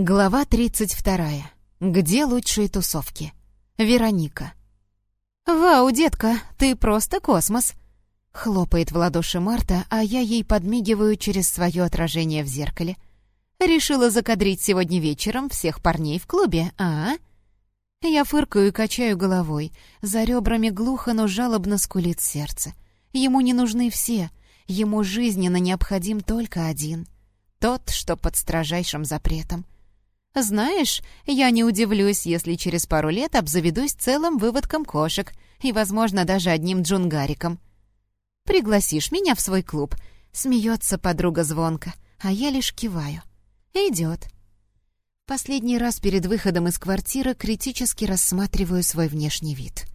Глава 32. Где лучшие тусовки? Вероника. «Вау, детка, ты просто космос!» Хлопает в ладоши Марта, а я ей подмигиваю через свое отражение в зеркале. «Решила закадрить сегодня вечером всех парней в клубе, а?» Я фыркаю и качаю головой. За ребрами глухо, но жалобно скулит сердце. Ему не нужны все. Ему жизненно необходим только один. Тот, что под строжайшим запретом — знаешь, я не удивлюсь, если через пару лет обзаведусь целым выводком кошек и, возможно, даже одним джунгариком. Пригласишь меня в свой клуб?» Смеется подруга звонко, а я лишь киваю. «Идет». Последний раз перед выходом из квартиры критически рассматриваю свой внешний вид.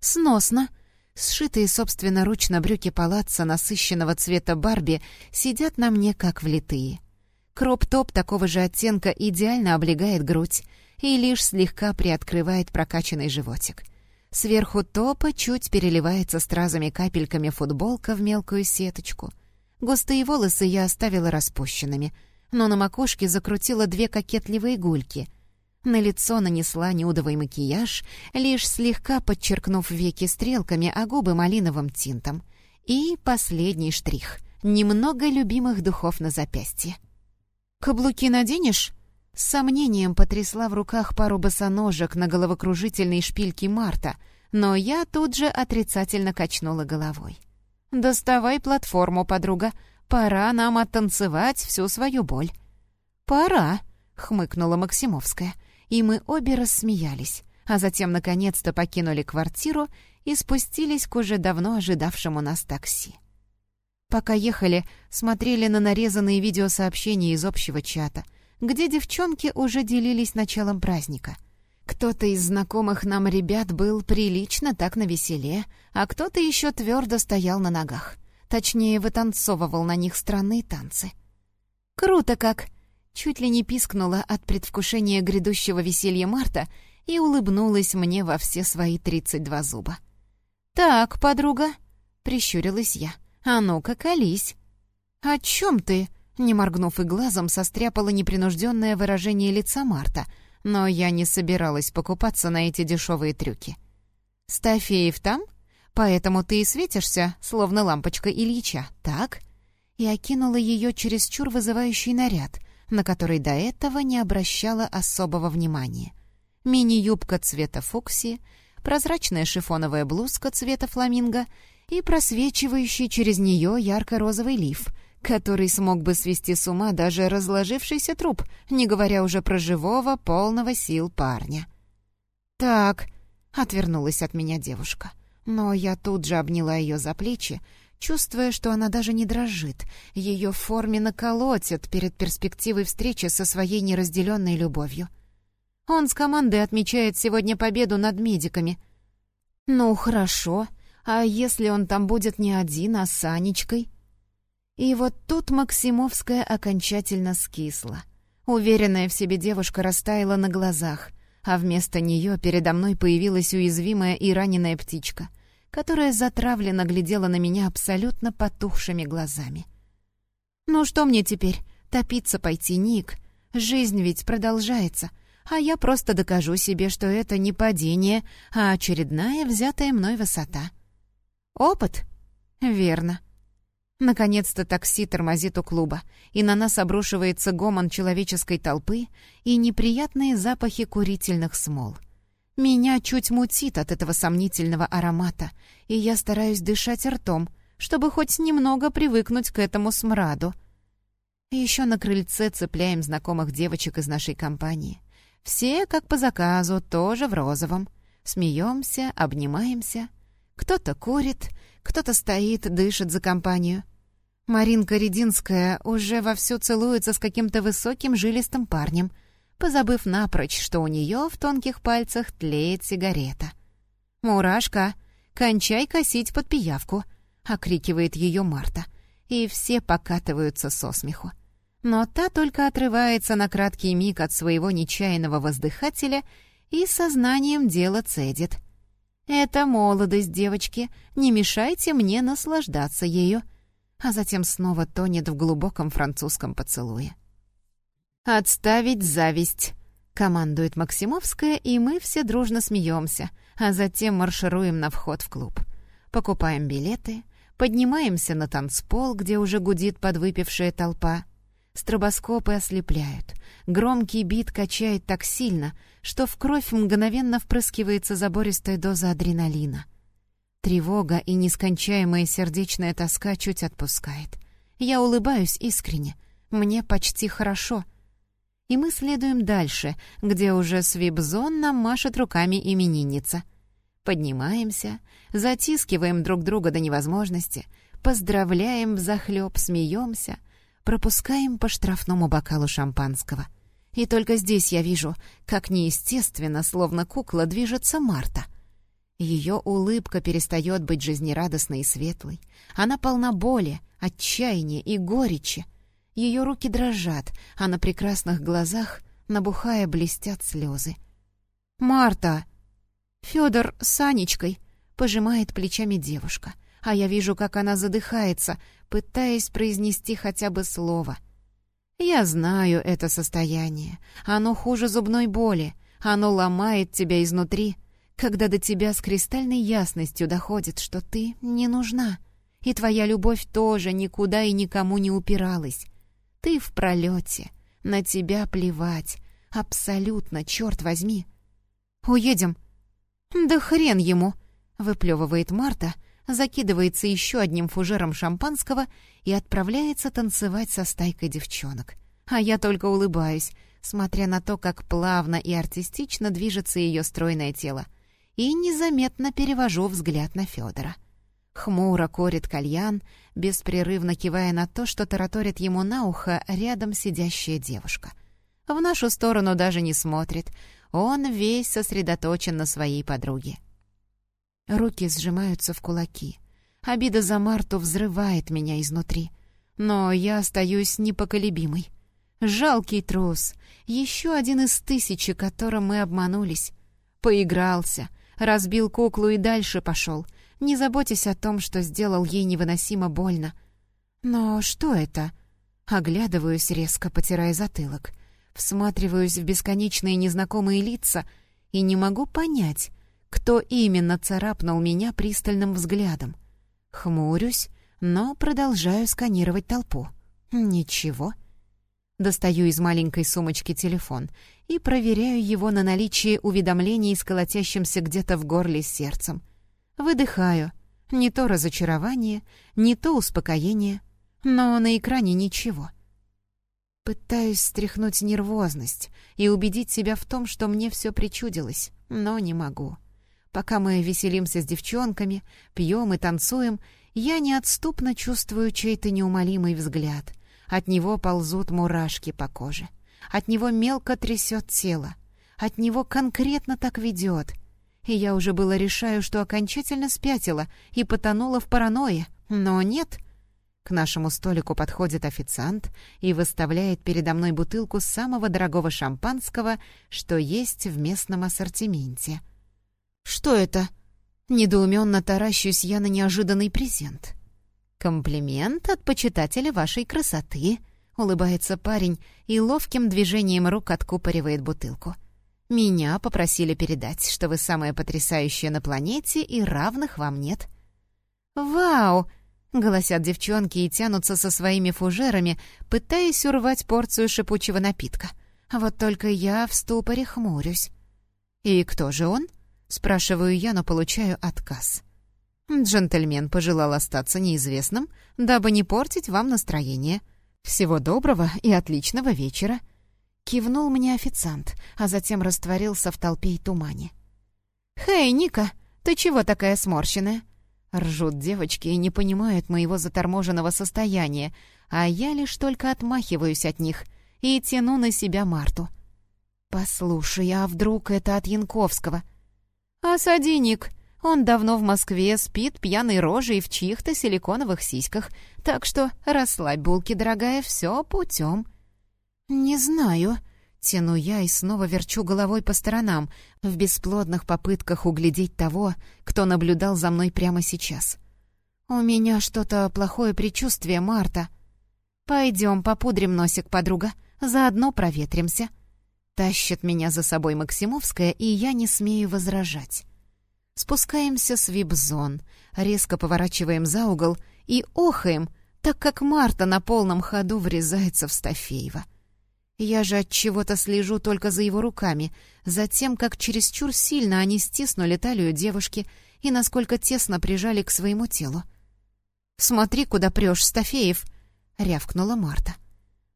Сносно. Сшитые собственноручно брюки палаца насыщенного цвета Барби сидят на мне как влитые. Кроп-топ такого же оттенка идеально облегает грудь и лишь слегка приоткрывает прокачанный животик. Сверху топа чуть переливается стразами капельками футболка в мелкую сеточку. Густые волосы я оставила распущенными, но на макушке закрутила две кокетливые гульки. На лицо нанесла нюдовый макияж, лишь слегка подчеркнув веки стрелками, а губы малиновым тинтом. И последний штрих — немного любимых духов на запястье. «Каблуки наденешь?» С сомнением потрясла в руках пару босоножек на головокружительной шпильке Марта, но я тут же отрицательно качнула головой. «Доставай платформу, подруга. Пора нам оттанцевать всю свою боль». «Пора», — хмыкнула Максимовская, и мы обе рассмеялись, а затем наконец-то покинули квартиру и спустились к уже давно ожидавшему нас такси. Пока ехали, смотрели на нарезанные видеосообщения из общего чата, где девчонки уже делились началом праздника. Кто-то из знакомых нам ребят был прилично так навеселе, а кто-то еще твердо стоял на ногах. Точнее, вытанцовывал на них странные танцы. «Круто как!» Чуть ли не пискнула от предвкушения грядущего веселья Марта и улыбнулась мне во все свои тридцать два зуба. «Так, подруга», — прищурилась я, — «А ну-ка, колись!» «О чем ты?» Не моргнув и глазом, состряпало непринужденное выражение лица Марта, но я не собиралась покупаться на эти дешевые трюки. «Стафеев там? Поэтому ты и светишься, словно лампочка Ильича, так?» И окинула ее чересчур вызывающий наряд, на который до этого не обращала особого внимания. Мини-юбка цвета фуксии, прозрачная шифоновая блузка цвета фламинго и просвечивающий через нее ярко-розовый лиф, который смог бы свести с ума даже разложившийся труп, не говоря уже про живого, полного сил парня. «Так», — отвернулась от меня девушка, но я тут же обняла ее за плечи, чувствуя, что она даже не дрожит, ее форме колотит перед перспективой встречи со своей неразделенной любовью. Он с командой отмечает сегодня победу над медиками. «Ну, хорошо», — а если он там будет не один, а с Анечкой? И вот тут Максимовская окончательно скисла. Уверенная в себе девушка растаяла на глазах, а вместо нее передо мной появилась уязвимая и раненая птичка, которая затравленно глядела на меня абсолютно потухшими глазами. «Ну что мне теперь? Топиться пойти, Ник? Жизнь ведь продолжается, а я просто докажу себе, что это не падение, а очередная взятая мной высота». Опыт? Верно. Наконец-то такси тормозит у клуба, и на нас обрушивается гомон человеческой толпы и неприятные запахи курительных смол. Меня чуть мутит от этого сомнительного аромата, и я стараюсь дышать ртом, чтобы хоть немного привыкнуть к этому смраду. Еще на крыльце цепляем знакомых девочек из нашей компании. Все, как по заказу, тоже в розовом. Смеемся, обнимаемся — кто-то курит, кто-то стоит, дышит за компанию. Маринка Рединская уже вовсю целуется с каким-то высоким жилистым парнем, позабыв напрочь, что у нее в тонких пальцах тлеет сигарета. «Мурашка, кончай косить под пиявку!» — окрикивает ее Марта, и все покатываются со смеху. Но та только отрывается на краткий миг от своего нечаянного воздыхателя и сознанием дела цедит — это молодость, девочки, не мешайте мне наслаждаться ею. А затем снова тонет в глубоком французском поцелуе. «Отставить зависть!» — командует Максимовская, и мы все дружно смеемся, а затем маршируем на вход в клуб. Покупаем билеты, поднимаемся на танцпол, где уже гудит подвыпившая толпа. Стробоскопы ослепляют. Громкий бит качает так сильно, что в кровь мгновенно впрыскивается забористая доза адреналина. Тревога и нескончаемая сердечная тоска чуть отпускает. Я улыбаюсь искренне. Мне почти хорошо. И мы следуем дальше, где уже с вип-зон нам машет руками именинница. Поднимаемся, затискиваем друг друга до невозможности, поздравляем взахлёб, смеемся, пропускаем по штрафному бокалу шампанского. И только здесь я вижу, как неестественно, словно кукла, движется Марта. Ее улыбка перестает быть жизнерадостной и светлой. Она полна боли, отчаяния и горечи. Ее руки дрожат, а на прекрасных глазах, набухая, блестят слезы. «Марта!» «Федор с Анечкой!» — пожимает плечами девушка. А я вижу, как она задыхается, пытаясь произнести хотя бы слово. «Я знаю это состояние. Оно хуже зубной боли. Оно ломает тебя изнутри, когда до тебя с кристальной ясностью доходит, что ты не нужна, и твоя любовь тоже никуда и никому не упиралась. Ты в пролете, на тебя плевать, абсолютно, черт возьми. Уедем. Да хрен ему, выплевывает Марта, закидывается еще одним фужером шампанского и отправляется танцевать со стайкой девчонок. А я только улыбаюсь, смотря на то, как плавно и артистично движется ее стройное тело — и незаметно перевожу взгляд на Федора. Хмуро корит кальян, беспрерывно кивая на то, что тараторит ему на ухо рядом сидящая девушка. В нашу сторону даже не смотрит, он весь сосредоточен на своей подруге. Руки сжимаются в кулаки. Обида за Марту взрывает меня изнутри. Но я остаюсь непоколебимой. Жалкий трус, еще один из тысячи, которым мы обманулись. Поигрался — Разбил куклу и дальше пошел, не заботясь о том, что сделал ей невыносимо больно. Но что это? Оглядываюсь резко, потирая затылок. Всматриваюсь в бесконечные незнакомые лица и не могу понять, кто именно царапнул меня пристальным взглядом. Хмурюсь, но продолжаю сканировать толпу. Ничего. Достаю из маленькой сумочки телефон и проверяю его на наличие уведомлений с колотящимся где-то в горле сердцем. Выдыхаю. Не то разочарование, не то успокоение, но на экране ничего. Пытаюсь стряхнуть нервозность и убедить себя в том, что мне все причудилось, но не могу. Пока мы веселимся с девчонками, пьем и танцуем, я неотступно чувствую чей-то неумолимый взгляд. От него ползут мурашки по коже. — от него мелко трясет тело. От него конкретно так ведет. И я уже было решаю, что окончательно спятила и потонула в паранойе. Но нет. К нашему столику подходит официант и выставляет передо мной бутылку самого дорогого шампанского, что есть в местном ассортименте. «Что это?» Недоуменно таращусь я на неожиданный презент. «Комплимент от почитателя вашей красоты», — улыбается парень и ловким движением рук откупоривает бутылку. «Меня попросили передать, что вы самая потрясающая на планете и равных вам нет». «Вау!» — голосят девчонки и тянутся со своими фужерами, пытаясь урвать порцию шипучего напитка. Вот только я в ступоре хмурюсь. «И кто же он?» — спрашиваю я, но получаю отказ. Джентльмен пожелал остаться неизвестным, дабы не портить вам настроение — «Всего доброго и отличного вечера!» Кивнул мне официант, а затем растворился в толпе и тумане. «Хей, Ника, ты чего такая сморщенная?» Ржут девочки и не понимают моего заторможенного состояния, а я лишь только отмахиваюсь от них и тяну на себя Марту. «Послушай, а вдруг это от Янковского?» «Осади, Ник, он давно в Москве спит пьяной рожей в чьих-то силиконовых сиськах, так что расслабь булки, дорогая, все путем. «Не знаю», — тяну я и снова верчу головой по сторонам, в бесплодных попытках углядеть того, кто наблюдал за мной прямо сейчас. «У меня что-то плохое предчувствие, Марта». «Пойдем, попудрим носик, подруга. Заодно проветримся. Тащит меня за собой Максимовская, и я не смею возражать. Спускаемся с вип-зон, резко поворачиваем за угол и охаем, так как Марта на полном ходу врезается в Стафеева. Я же от чего-то слежу только за его руками, за тем, как чересчур сильно они стиснули талию девушки и насколько тесно прижали к своему телу. «Смотри, куда прешь, Стафеев!» — рявкнула Марта.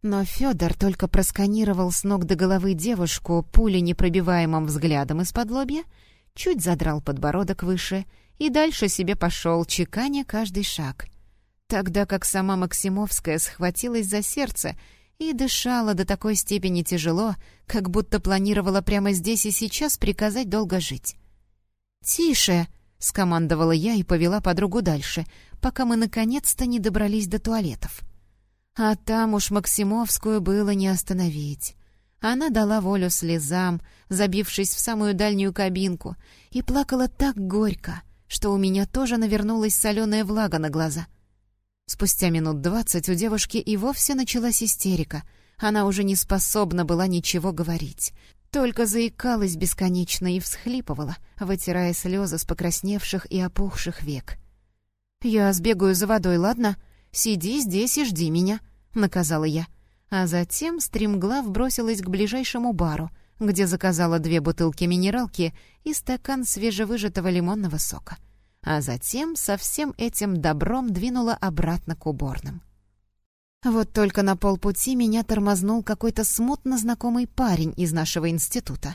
Но Федор только просканировал с ног до головы девушку пули непробиваемым взглядом из-под лобья, чуть задрал подбородок выше и дальше себе пошел, чеканя каждый шаг. Тогда как сама Максимовская схватилась за сердце и дышала до такой степени тяжело, как будто планировала прямо здесь и сейчас приказать долго жить. «Тише!» — скомандовала я и повела подругу дальше, пока мы наконец-то не добрались до туалетов. А там уж Максимовскую было не остановить. Она дала волю слезам, забившись в самую дальнюю кабинку, и плакала так горько, что у меня тоже навернулась соленая влага на глаза. Спустя минут двадцать у девушки и вовсе началась истерика. Она уже не способна была ничего говорить. Только заикалась бесконечно и всхлипывала, вытирая слезы с покрасневших и опухших век. «Я сбегаю за водой, ладно?» «Сиди здесь и жди меня», — наказала я. А затем стремглав бросилась к ближайшему бару, где заказала две бутылки минералки и стакан свежевыжатого лимонного сока. А затем со всем этим добром двинула обратно к уборным. Вот только на полпути меня тормознул какой-то смутно знакомый парень из нашего института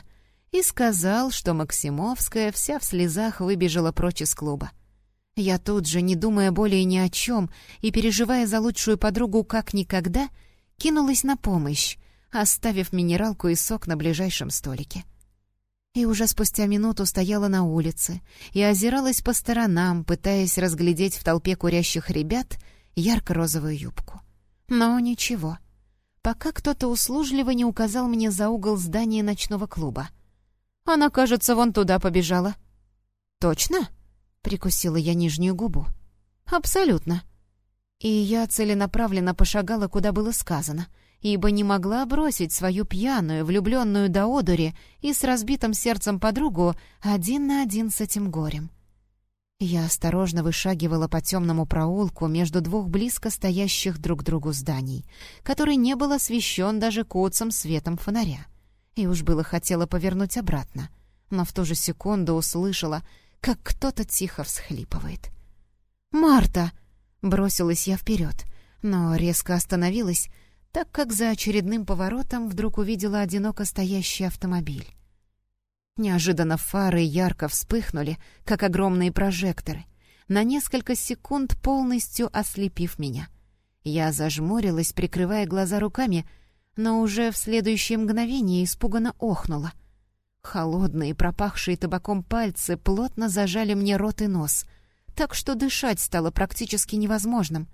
и сказал, что Максимовская вся в слезах выбежала прочь из клуба. Я тут же, не думая более ни о чем и переживая за лучшую подругу как никогда, кинулась на помощь, оставив минералку и сок на ближайшем столике. И уже спустя минуту стояла на улице и озиралась по сторонам, пытаясь разглядеть в толпе курящих ребят ярко-розовую юбку. Но ничего. Пока кто-то услужливо не указал мне за угол здания ночного клуба. Она, кажется, вон туда побежала. «Точно?» Прикусила я нижнюю губу. «Абсолютно». И я целенаправленно пошагала, куда было сказано, ибо не могла бросить свою пьяную, влюбленную до одури и с разбитым сердцем подругу один на один с этим горем. Я осторожно вышагивала по темному проулку между двух близко стоящих друг другу зданий, который не был освещен даже куцым светом фонаря. И уж было хотела повернуть обратно, но в ту же секунду услышала, как кто-то тихо всхлипывает. «Марта!» — бросилась я вперед, но резко остановилась, так как за очередным поворотом вдруг увидела одиноко стоящий автомобиль. Неожиданно фары ярко вспыхнули, как огромные прожекторы, на несколько секунд полностью ослепив меня. Я зажмурилась, прикрывая глаза руками, но уже в следующее мгновение испуганно охнула. Холодные, пропахшие табаком пальцы плотно зажали мне рот и нос, так что дышать стало практически невозможным.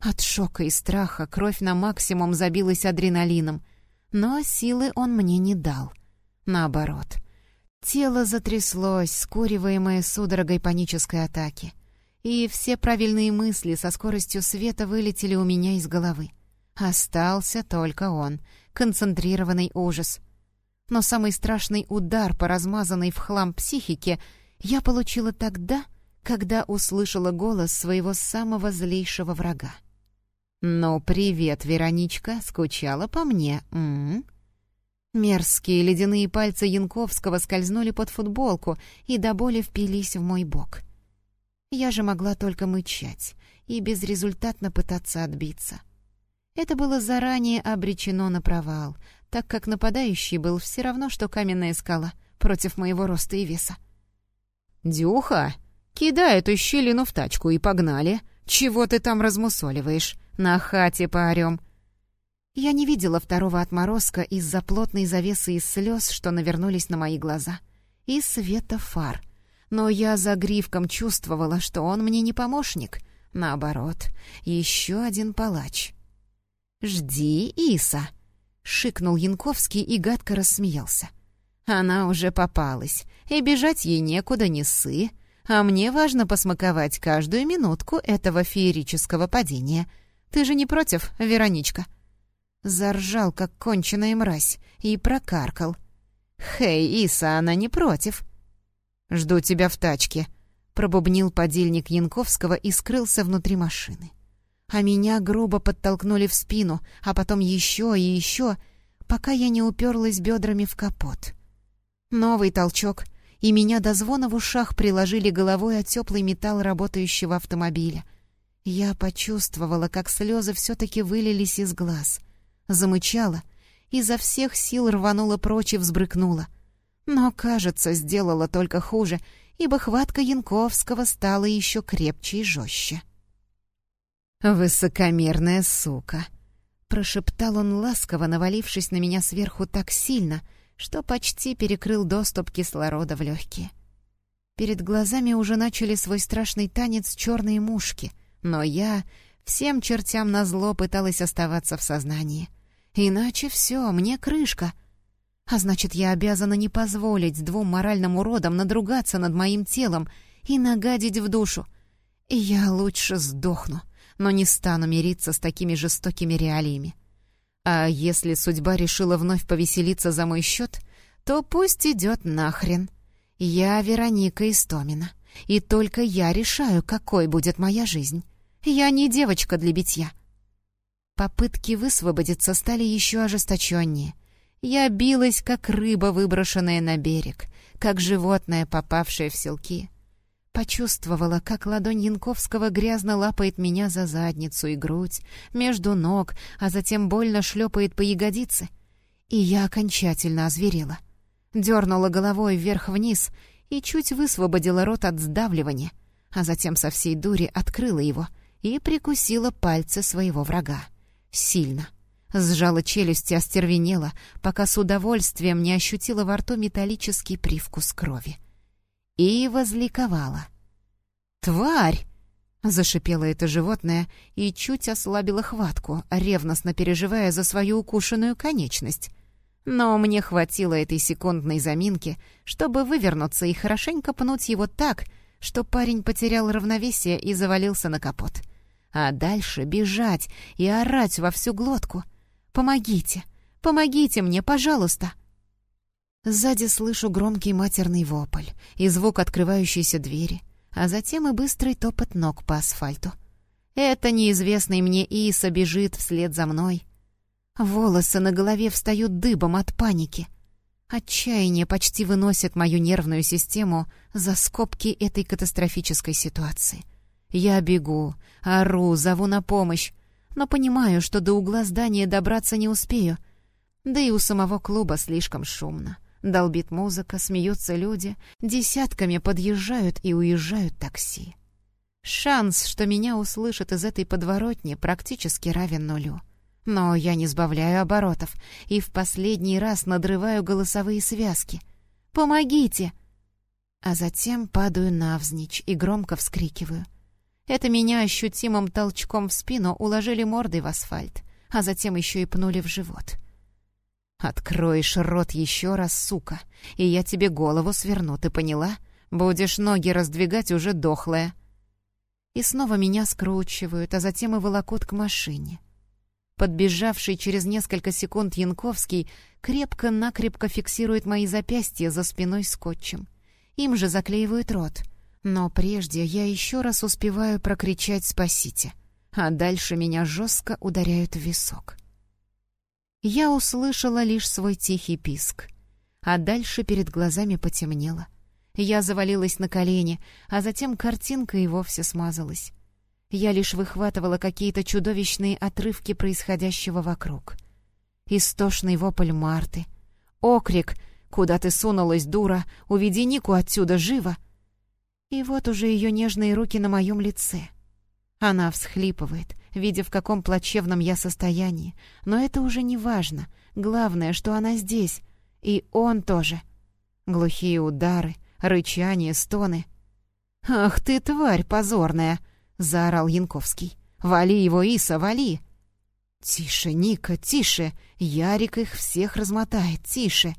От шока и страха кровь на максимум забилась адреналином, но силы он мне не дал. Наоборот. Тело затряслось, скуриваемое судорогой панической атаки. И все правильные мысли со скоростью света вылетели у меня из головы. Остался только он, концентрированный ужас — но самый страшный удар по размазанной в хлам психике я получила тогда, когда услышала голос своего самого злейшего врага. «Ну, привет, Вероничка, скучала по мне, м, -м, Мерзкие ледяные пальцы Янковского скользнули под футболку и до боли впились в мой бок. Я же могла только мычать и безрезультатно пытаться отбиться. Это было заранее обречено на провал, так как нападающий был все равно, что каменная скала против моего роста и веса. «Дюха, кидай эту щелину в тачку и погнали. Чего ты там размусоливаешь? На хате поорем». Я не видела второго отморозка из-за плотной завесы из слез, что навернулись на мои глаза, и света фар. Но я за гривком чувствовала, что он мне не помощник. Наоборот, еще один палач. «Жди, Иса!» — шикнул Янковский и гадко рассмеялся. «Она уже попалась, и бежать ей некуда, не ссы, а мне важно посмаковать каждую минутку этого феерического падения. Ты же не против, Вероничка?» Заржал, как конченая мразь, и прокаркал. «Хей, Иса, она не против». «Жду тебя в тачке», — пробубнил подельник Янковского и скрылся внутри машины. А меня грубо подтолкнули в спину, а потом еще и еще, пока я не уперлась бедрами в капот. Новый толчок, и меня до звона в ушах приложили головой о теплый металл работающего автомобиля. Я почувствовала, как слезы все-таки вылились из глаз. Замычала, изо всех сил рванула прочь и взбрыкнула. Но, кажется, сделала только хуже, ибо хватка Янковского стала еще крепче и жестче. «Высокомерная сука!» — прошептал он ласково, навалившись на меня сверху так сильно, что почти перекрыл доступ кислорода в легкие. Перед глазами уже начали свой страшный танец черные мушки, но я всем чертям назло пыталась оставаться в сознании. Иначе все, мне крышка. А значит, я обязана не позволить двум моральным уродам надругаться над моим телом и нагадить в душу. И я лучше сдохну но не стану мириться с такими жестокими реалиями. А если судьба решила вновь повеселиться за мой счет, то пусть идет нахрен. Я Вероника Истомина, и только я решаю, какой будет моя жизнь. Я не девочка для битья. Попытки высвободиться стали еще ожесточеннее. Я билась, как рыба, выброшенная на берег, как животное, попавшее в селки. Почувствовала, как ладонь Янковского грязно лапает меня за задницу и грудь, между ног, а затем больно шлепает по ягодице. И я окончательно озверела. Дернула головой вверх-вниз и чуть высвободила рот от сдавливания, а затем со всей дури открыла его и прикусила пальцы своего врага. Сильно. Сжала челюсть и остервенела, пока с удовольствием не ощутила во рту металлический привкус крови и возликовала. «Тварь!» — зашипело это животное и чуть ослабило хватку, ревностно переживая за свою укушенную конечность. Но мне хватило этой секундной заминки, чтобы вывернуться и хорошенько пнуть его так, что парень потерял равновесие и завалился на капот. А дальше бежать и орать во всю глотку. «Помогите! Помогите мне, пожалуйста!» Сзади слышу громкий матерный вопль и звук открывающейся двери, а затем и быстрый топот ног по асфальту. Это неизвестный мне Иса бежит вслед за мной. Волосы на голове встают дыбом от паники. Отчаяние почти выносит мою нервную систему за скобки этой катастрофической ситуации. Я бегу, ору, зову на помощь, но понимаю, что до угла здания добраться не успею, да и у самого клуба слишком шумно. Долбит музыка, смеются люди, десятками подъезжают и уезжают такси. Шанс, что меня услышат из этой подворотни, практически равен нулю. Но я не сбавляю оборотов и в последний раз надрываю голосовые связки. «Помогите!» А затем падаю навзничь и громко вскрикиваю. Это меня ощутимым толчком в спину уложили мордой в асфальт, а затем еще и пнули в живот. «Откроешь рот еще раз, сука, и я тебе голову сверну, ты поняла? Будешь ноги раздвигать уже дохлая». И снова меня скручивают, а затем и волокут к машине. Подбежавший через несколько секунд Янковский крепко-накрепко фиксирует мои запястья за спиной скотчем. Им же заклеивают рот. Но прежде я еще раз успеваю прокричать «спасите», а дальше меня жестко ударяют в висок я услышала лишь свой тихий писк. А дальше перед глазами потемнело. Я завалилась на колени, а затем картинка и вовсе смазалась. Я лишь выхватывала какие-то чудовищные отрывки происходящего вокруг. Истошный вопль Марты. Окрик «Куда ты сунулась, дура? Уведи Нику отсюда, живо!» И вот уже ее нежные руки на моем лице. Она всхлипывает, видя, в каком плачевном я состоянии. Но это уже не важно. Главное, что она здесь. И он тоже. Глухие удары, рычание, стоны. «Ах ты, тварь позорная!» — заорал Янковский. «Вали его, Иса, вали!» «Тише, Ника, тише! Ярик их всех размотает, тише!»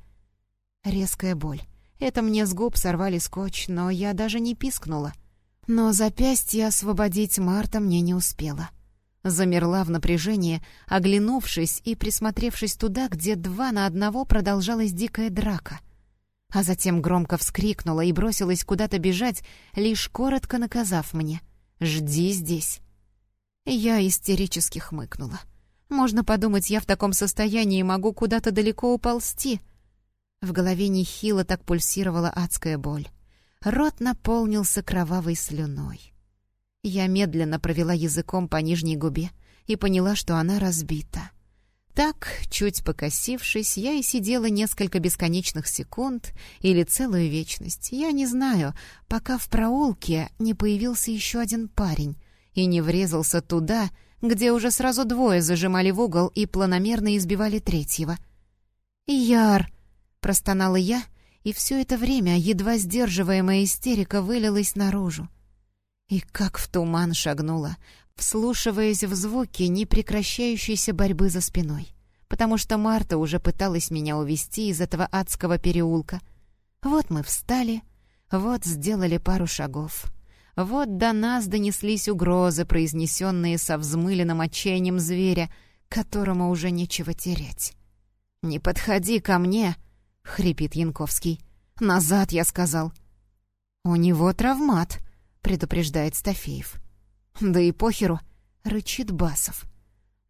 Резкая боль. Это мне с губ сорвали скотч, но я даже не пискнула. Но запястье освободить Марта мне не успела. Замерла в напряжении, оглянувшись и присмотревшись туда, где два на одного продолжалась дикая драка. А затем громко вскрикнула и бросилась куда-то бежать, лишь коротко наказав мне «Жди здесь». Я истерически хмыкнула. Можно подумать, я в таком состоянии могу куда-то далеко уползти. В голове нехило так пульсировала адская боль. Рот наполнился кровавой слюной. Я медленно провела языком по нижней губе и поняла, что она разбита. Так, чуть покосившись, я и сидела несколько бесконечных секунд или целую вечность, я не знаю, пока в проулке не появился еще один парень и не врезался туда, где уже сразу двое зажимали в угол и планомерно избивали третьего. «Яр!» — простонала я, и все это время едва сдерживаемая истерика вылилась наружу. И как в туман шагнула, вслушиваясь в звуки непрекращающейся борьбы за спиной, потому что Марта уже пыталась меня увести из этого адского переулка. Вот мы встали, вот сделали пару шагов. Вот до нас донеслись угрозы, произнесенные со взмыленным отчаянием зверя, которому уже нечего терять. «Не подходи ко мне!» — хрипит Янковский. «Назад, я сказал!» «У него травмат!» Предупреждает Стафеев. «Да и похеру!» — рычит Басов.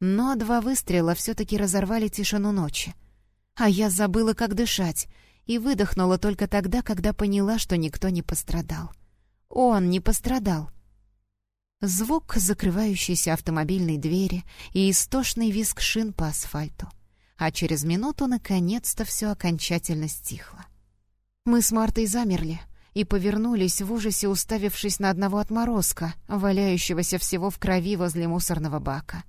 Но два выстрела все-таки разорвали тишину ночи. А я забыла, как дышать, и выдохнула только тогда, когда поняла, что никто не пострадал. Он не пострадал. Звук закрывающейся автомобильной двери и истошный визг шин по асфальту. А через минуту, наконец-то, все окончательно стихло. Мы с Мартой замерли, и повернулись в ужасе, уставившись на одного отморозка, валяющегося всего в крови возле мусорного бака.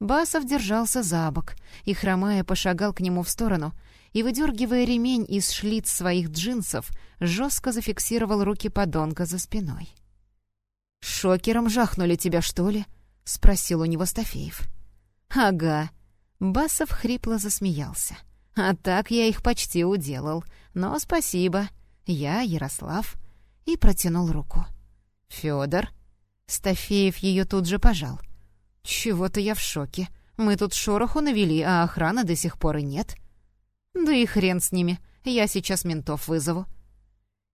Басов держался за бок и, хромая, пошагал к нему в сторону и, выдергивая ремень из шлиц своих джинсов, жестко зафиксировал руки подонка за спиной. «Шокером жахнули тебя, что ли?» — спросил у него Стафеев. «Ага». Басов хрипло засмеялся. «А так я их почти уделал. Но спасибо. Я Ярослав и протянул руку. Федор. Стафеев ее тут же пожал. Чего-то я в шоке. Мы тут шороху навели, а охраны до сих пор и нет. Да и хрен с ними. Я сейчас ментов вызову.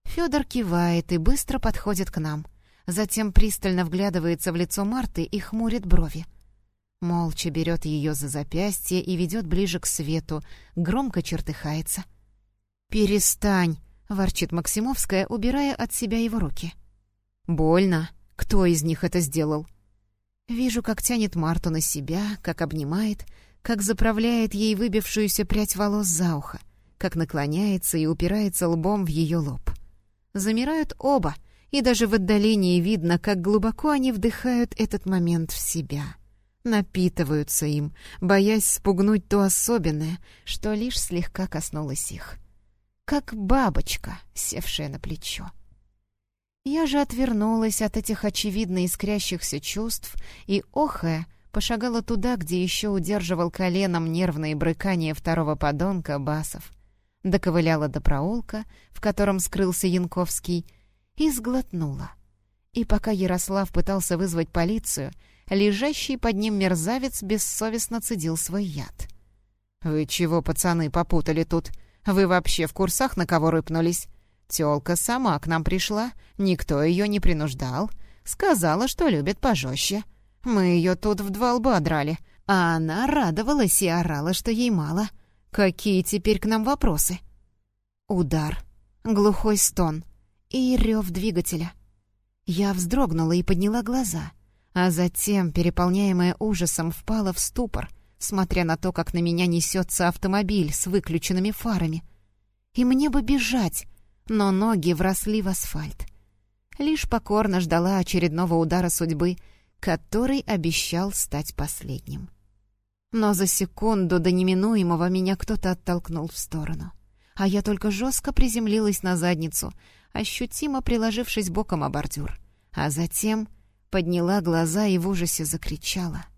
Федор кивает и быстро подходит к нам. Затем пристально вглядывается в лицо Марты и хмурит брови. Молча берет ее за запястье и ведет ближе к свету, громко чертыхается. «Перестань!» — ворчит Максимовская, убирая от себя его руки. «Больно. Кто из них это сделал?» Вижу, как тянет Марту на себя, как обнимает, как заправляет ей выбившуюся прядь волос за ухо, как наклоняется и упирается лбом в ее лоб. Замирают оба, и даже в отдалении видно, как глубоко они вдыхают этот момент в себя. Напитываются им, боясь спугнуть то особенное, что лишь слегка коснулось их как бабочка, севшая на плечо. Я же отвернулась от этих очевидно искрящихся чувств и, охая, пошагала туда, где еще удерживал коленом нервные брыкания второго подонка Басов, доковыляла до проулка, в котором скрылся Янковский, и сглотнула. И пока Ярослав пытался вызвать полицию, лежащий под ним мерзавец бессовестно цедил свой яд. «Вы чего, пацаны, попутали тут?» Вы вообще в курсах, на кого рыпнулись? Тёлка сама к нам пришла, никто её не принуждал. Сказала, что любит пожестче. Мы её тут в два лба драли, а она радовалась и орала, что ей мало. Какие теперь к нам вопросы? Удар, глухой стон и рев двигателя. Я вздрогнула и подняла глаза, а затем, переполняемая ужасом, впала в ступор — смотря на то, как на меня несется автомобиль с выключенными фарами. И мне бы бежать, но ноги вросли в асфальт. Лишь покорно ждала очередного удара судьбы, который обещал стать последним. Но за секунду до неминуемого меня кто-то оттолкнул в сторону. А я только жестко приземлилась на задницу, ощутимо приложившись боком о бордюр. А затем подняла глаза и в ужасе закричала —